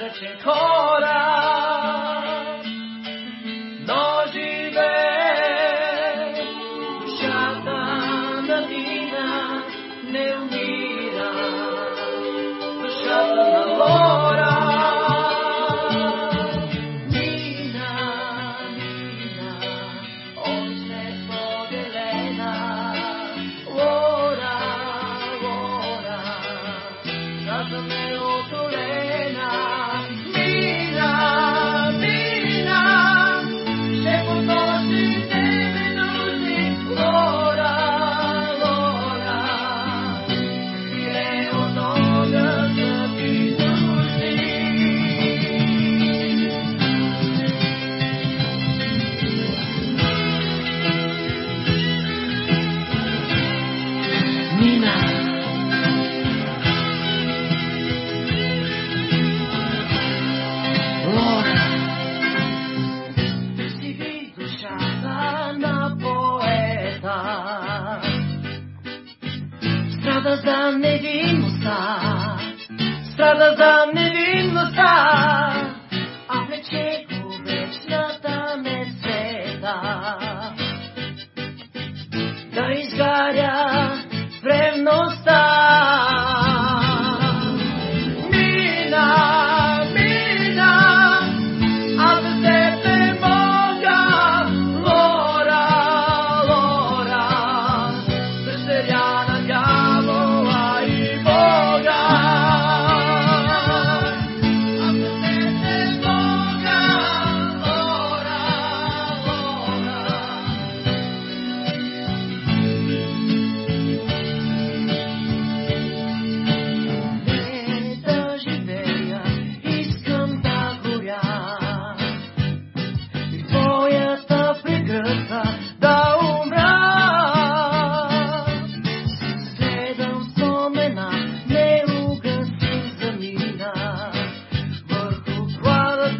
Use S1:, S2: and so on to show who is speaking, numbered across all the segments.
S1: nunca te ancora. Nós vivemos já na vida, nem Страда за невинността, страда за невинността.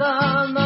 S1: nada, nada.